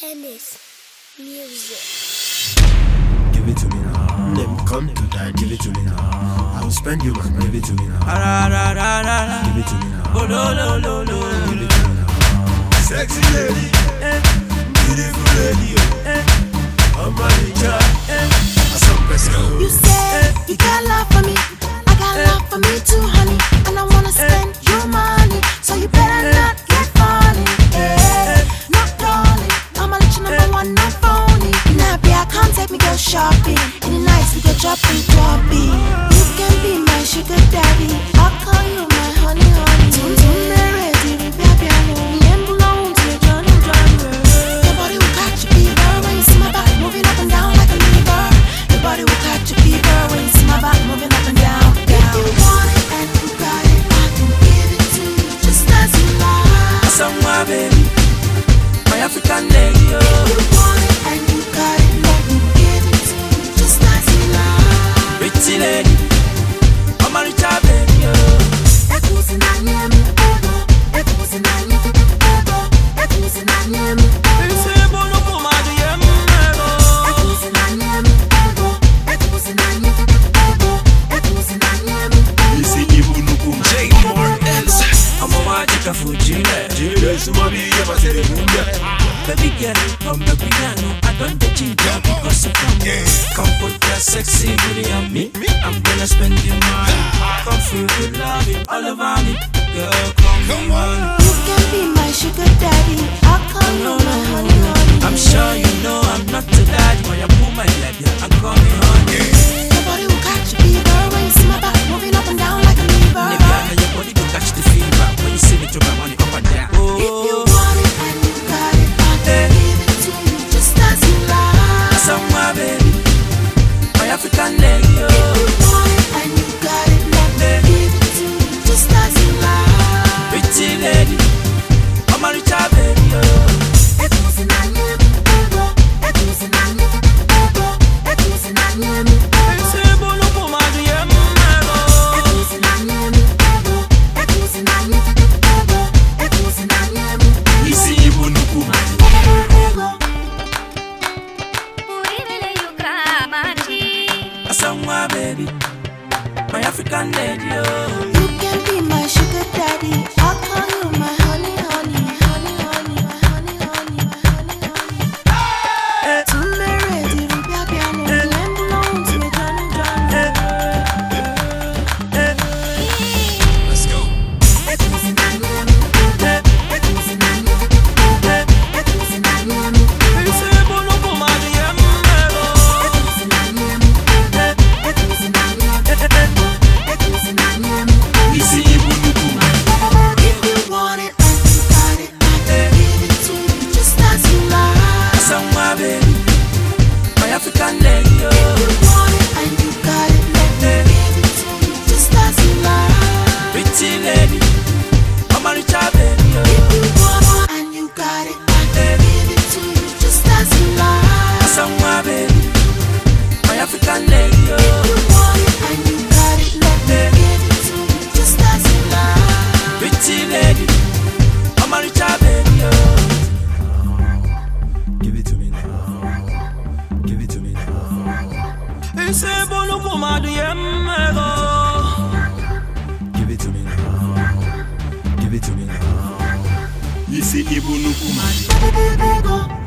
Tennis music. Give it to me now. Let me come to die, give it to me now. I will spend you money, give it to me now. Ah, give it to me now. Oh, no, no, no, no. Give it to me now. Sexy lady, eh? beautiful lady, oh. eh? I'm a teacher, eh? Some person. Oh. You said eh? you got love for me. I got eh? love for me too, honey. And I wanna spend eh? your money. So you Suma be here, but say Baby girl, come back piano. I don't the ginger because you come. Yeah. Sexy booty on me. I'm gonna spend your money. Come feel the love it all over me. Girl, come, come on. You can be my sugar daddy. I'll call you my honey, honey. I'm sure you know I'm not. a somewhere, baby. My African lady, oh. You can be my sugar daddy. Ese bolu kumadu. Give it to me now. Give it to me now. Isi ibunu kumadu.